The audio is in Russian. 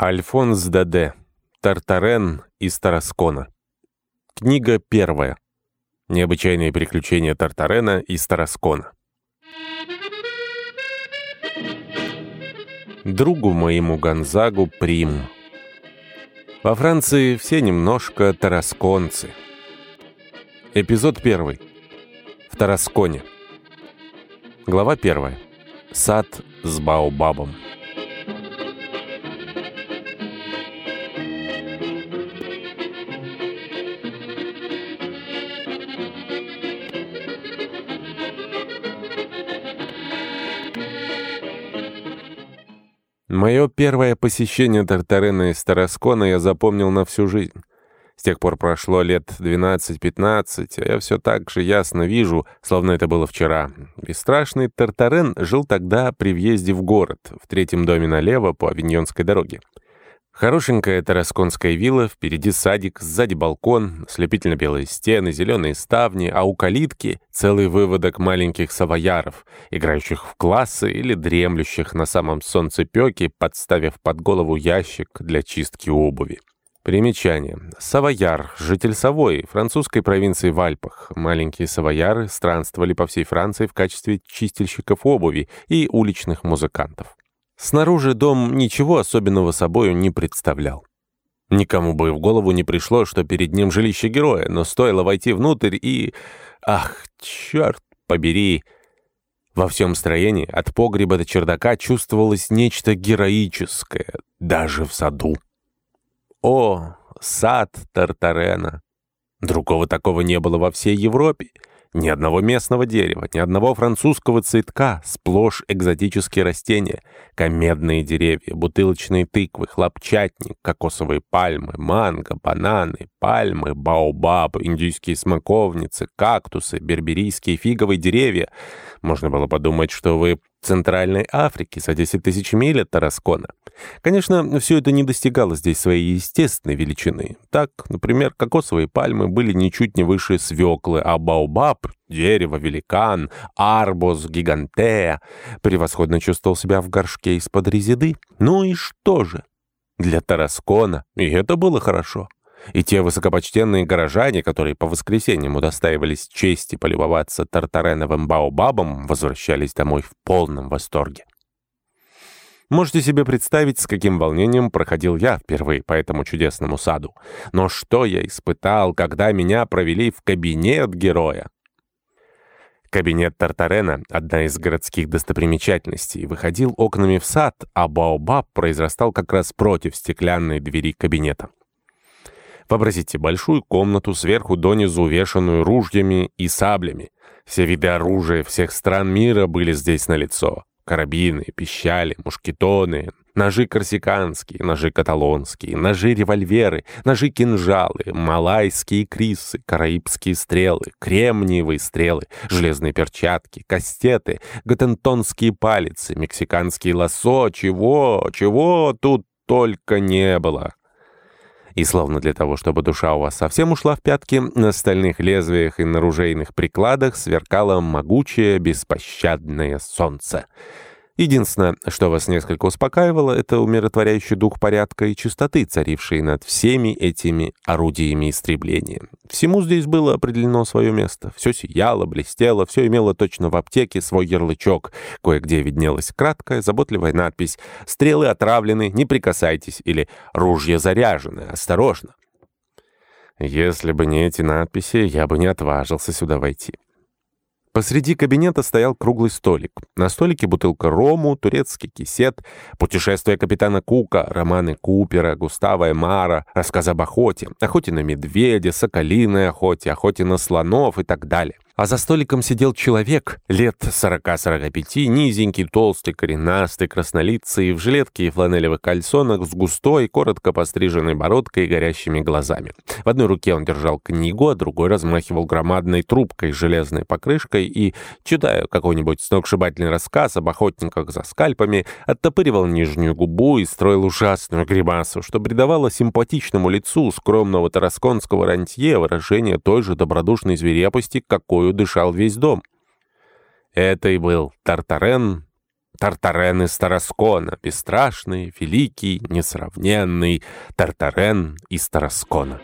Альфонс Даде. Тартарен из Тараскона. Книга первая. Необычайные приключения Тартарена из Тараскона. Другу моему Гонзагу Прим. Во Франции все немножко тарасконцы. Эпизод первый. В Тарасконе. Глава первая. Сад с Баобабом. Мое первое посещение Тартарена из Тараскона я запомнил на всю жизнь. С тех пор прошло лет 12-15, а я все так же ясно вижу, словно это было вчера. Бесстрашный Тартарен жил тогда при въезде в город, в третьем доме налево по Авиньонской дороге. Хорошенькая тарасконская вилла, впереди садик, сзади балкон, слепительно-белые стены, зеленые ставни, а у калитки целый выводок маленьких савояров, играющих в классы или дремлющих на самом солнцепеке, подставив под голову ящик для чистки обуви. Примечание. Савояр, житель Савойи, французской провинции в Альпах. Маленькие савояры странствовали по всей Франции в качестве чистильщиков обуви и уличных музыкантов. Снаружи дом ничего особенного собою не представлял. Никому бы в голову не пришло, что перед ним жилище героя, но стоило войти внутрь и... Ах, черт побери! Во всем строении, от погреба до чердака, чувствовалось нечто героическое, даже в саду. О, сад Тартарена! Другого такого не было во всей Европе. Ни одного местного дерева, ни одного французского цветка, сплошь экзотические растения, комедные деревья, бутылочные тыквы, хлопчатник, кокосовые пальмы, манго, бананы, пальмы, баобаб, индийские смоковницы, кактусы, берберийские фиговые деревья. Можно было подумать, что вы Центральной Африки за 10 тысяч миль от Тараскона. Конечно, все это не достигало здесь своей естественной величины. Так, например, кокосовые пальмы были ничуть не выше свеклы, а баобаб, дерево, великан, арбоз, гигантея, превосходно чувствовал себя в горшке из-под резиды. Ну и что же? Для Тараскона и это было хорошо. И те высокопочтенные горожане, которые по воскресеньям удостаивались чести полюбоваться тартареновым баобабом, возвращались домой в полном восторге. Можете себе представить, с каким волнением проходил я впервые по этому чудесному саду. Но что я испытал, когда меня провели в кабинет героя? Кабинет Тартарена, одна из городских достопримечательностей, выходил окнами в сад, а Баобаб произрастал как раз против стеклянной двери кабинета. Вообразите большую комнату, сверху донизу увешанную ружьями и саблями. Все виды оружия всех стран мира были здесь налицо. Карабины, пищали, мушкетоны, ножи корсиканские, ножи каталонские, ножи-револьверы, ножи-кинжалы, малайские крисы, караибские стрелы, кремниевые стрелы, железные перчатки, кастеты, гатентонские палицы, мексиканские лосо, чего, чего тут только не было. И словно для того, чтобы душа у вас совсем ушла в пятки, на стальных лезвиях и на ружейных прикладах сверкало могучее беспощадное солнце. Единственное, что вас несколько успокаивало, это умиротворяющий дух порядка и чистоты, царивший над всеми этими орудиями истребления. Всему здесь было определено свое место. Все сияло, блестело, все имело точно в аптеке свой ярлычок. Кое-где виднелась краткая, заботливая надпись «Стрелы отравлены, не прикасайтесь» или «Ружья заряжены, осторожно». Если бы не эти надписи, я бы не отважился сюда войти. Посреди кабинета стоял круглый столик. На столике бутылка рому, турецкий кисет, путешествие капитана Кука, романы Купера, Густава Эмара, рассказы об охоте, охоте на медведя, соколиной охоте, охоте на слонов и так далее а за столиком сидел человек лет 40-45, низенький, толстый, коренастый, краснолицый, в жилетке и фланелевых кальсонах с густой, коротко постриженной бородкой и горящими глазами. В одной руке он держал книгу, а другой размахивал громадной трубкой с железной покрышкой и, читая какой-нибудь сногсшибательный рассказ об охотниках за скальпами, оттопыривал нижнюю губу и строил ужасную гримасу, что придавало симпатичному лицу скромного тарасконского рантье выражение той же добродушной свирепости, какой которую дышал весь дом. Это и был Тартарен Тартарен из Тараскона, бесстрашный, великий, несравненный Тартарен из Тараскона.